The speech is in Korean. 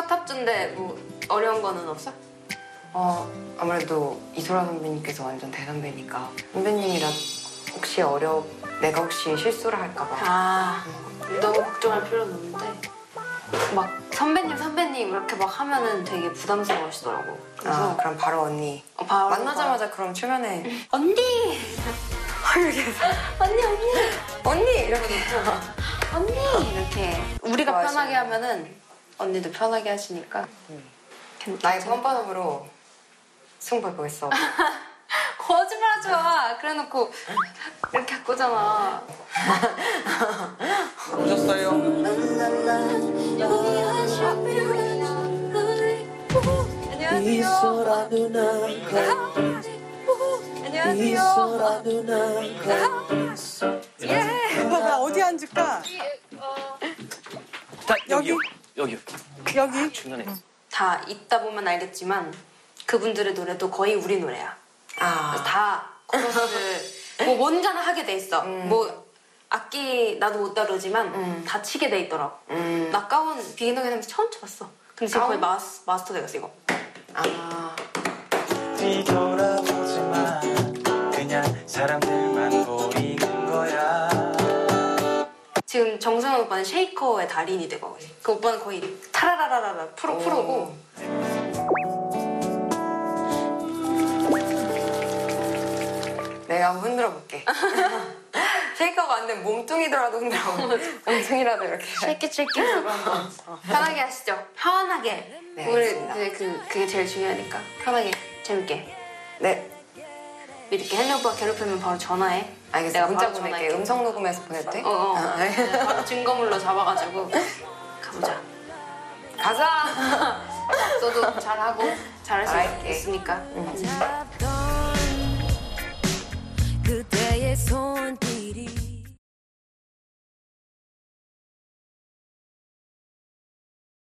첫 합주인데 뭐 어려운 거는 없어? 어 아무래도 이소라 선배님께서 완전 대선배니까 선배님이라 혹시 어려 내가 혹시 실수를 할까봐. 아 너무 걱정할 필요는 없는데. 막 선배님 선배님 이렇게 막 하면은 되게 부담스러워하시더라고. 그래서 아 그럼 바로 언니. 어, 바로 만나자마자 그럼 초면에 언니! 이렇게. 해서 언니 언니! 언니! 이렇게. 언니! 이렇게 우리가. 편하게 하면은 언니도 편하게 하시니까. 나의 뻔뻔함으로 승부 보겠어. 거짓말 하지 마! 그래 놓고 이렇게 할 거잖아. 오셨어요? 이소라 누나 이소라 누나 나 어디 앉을까? 자, 여기? 여기 여기 여기? 중간에 다 있다 보면 알겠지만 그분들의 노래도 거의 우리 노래야 아 다 코러스를 뭐 뭔가는 하게 돼 있어. 뭐 악기 나도 못 다루지만 음. 다 치게 돼 있더라고. 음. 나 가운 비기너 게임에서 처음 쳐봤어. 근데 지금 거의 가운? 마스, 마스터 되었어 이거. 아, 지금 정승환 오빠는 쉐이커의 달인이 되고 그 오빠는 거의 타라라라라 프로 프로고. 내가 한번 흔들어 볼게. 쉐이커가 안 되면 몸뚱이더라도 흔들어 몸뚱이라도 이렇게. shake it shake it으로 한번 편하게 하시죠. 편하게. 네, 우리 알겠습니다. 이제 그 그게 제일 중요하니까. 편하게. 재밌게. 네 이렇게 헬리 오빠 괴롭히면 바로 전화해. 알겠어 내가 문자 바로 보낼게 전화할게. 음성 녹음해서 보내도 돼? 어, 어. 아, 네. 네, 바로 증거물로 잡아가지고 가보자. 가자 너도 잘하고 잘할 수 잘할게. 있으니까. 응. 잡던